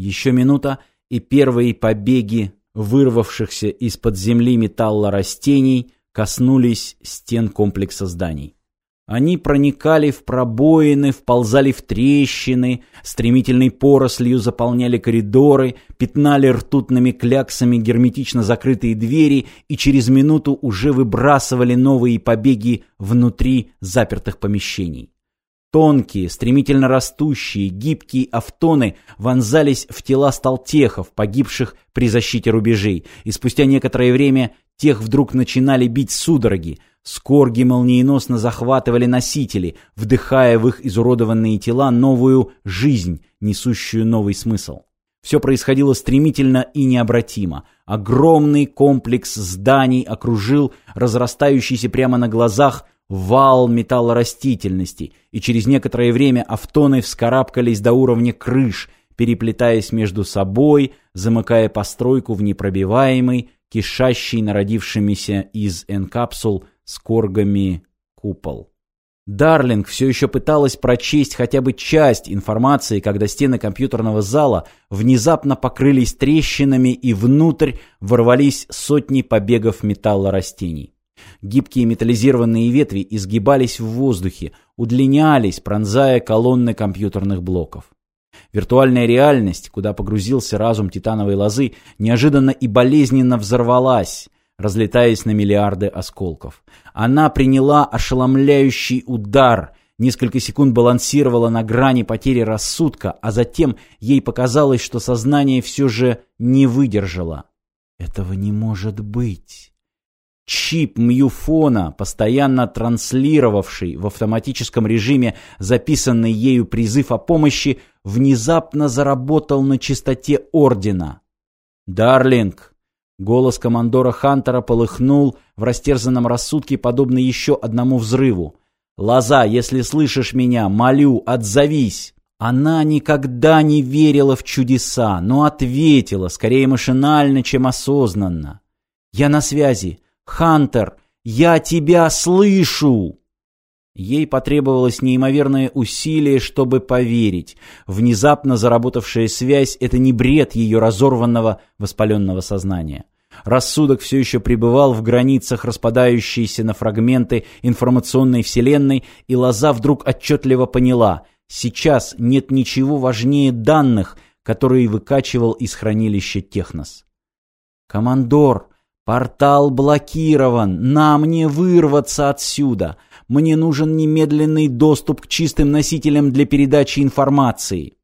Еще минута, и первые побеги вырвавшихся из-под земли металла растений коснулись стен комплекса зданий. Они проникали в пробоины, вползали в трещины, стремительной порослью заполняли коридоры, пятнали ртутными кляксами герметично закрытые двери и через минуту уже выбрасывали новые побеги внутри запертых помещений. Тонкие, стремительно растущие, гибкие автоны вонзались в тела сталтехов, погибших при защите рубежей, и спустя некоторое время тех вдруг начинали бить судороги, Скорги молниеносно захватывали носители, вдыхая в их изуродованные тела новую жизнь, несущую новый смысл. Все происходило стремительно и необратимо. Огромный комплекс зданий окружил разрастающийся прямо на глазах вал металлорастительности, и через некоторое время автоны вскарабкались до уровня крыш, переплетаясь между собой, замыкая постройку в непробиваемый, кишащий народившимися из энкапсул с коргами купол. Дарлинг все еще пыталась прочесть хотя бы часть информации, когда стены компьютерного зала внезапно покрылись трещинами и внутрь ворвались сотни побегов металла растений. Гибкие металлизированные ветви изгибались в воздухе, удлинялись, пронзая колонны компьютерных блоков. Виртуальная реальность, куда погрузился разум титановой лозы, неожиданно и болезненно взорвалась, разлетаясь на миллиарды осколков. Она приняла ошеломляющий удар, несколько секунд балансировала на грани потери рассудка, а затем ей показалось, что сознание все же не выдержало. Этого не может быть. Чип Мьюфона, постоянно транслировавший в автоматическом режиме записанный ею призыв о помощи, внезапно заработал на чистоте Ордена. «Дарлинг, Голос командора Хантера полыхнул в растерзанном рассудке, подобно еще одному взрыву. «Лоза, если слышишь меня, молю, отзовись!» Она никогда не верила в чудеса, но ответила, скорее машинально, чем осознанно. «Я на связи. Хантер, я тебя слышу!» Ей потребовалось неимоверное усилие, чтобы поверить. Внезапно заработавшая связь — это не бред ее разорванного воспаленного сознания. Рассудок все еще пребывал в границах распадающейся на фрагменты информационной вселенной, и Лоза вдруг отчетливо поняла — сейчас нет ничего важнее данных, которые выкачивал из хранилища Технос. «Командор, портал блокирован, нам не вырваться отсюда!» Мне нужен немедленный доступ к чистым носителям для передачи информации.